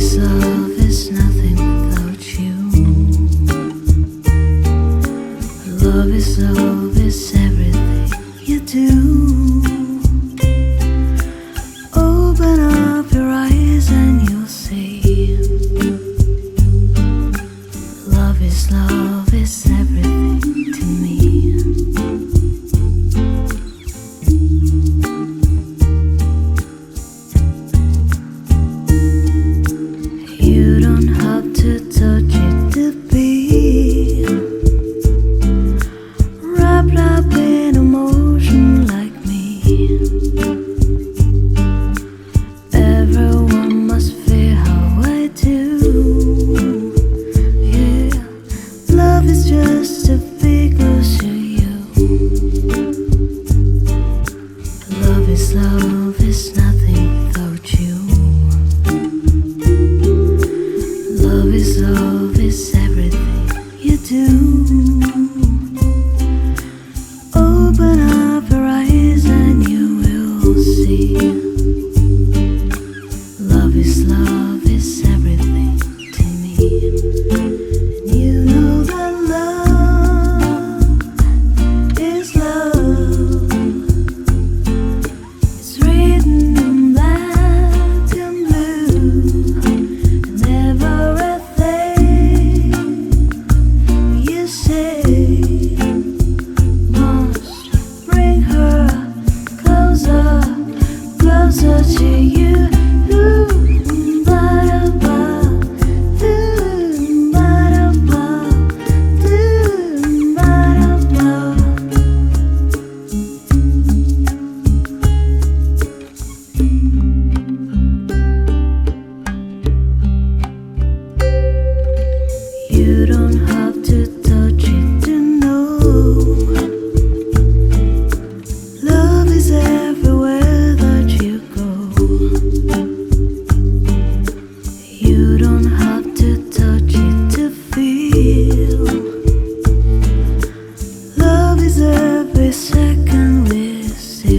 Love is nothing without you. Love is love is everything you do. Open up your eyes and you'll see. Love is love is everything to me. slow.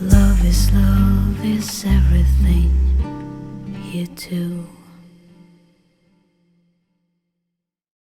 Love is everything, you too.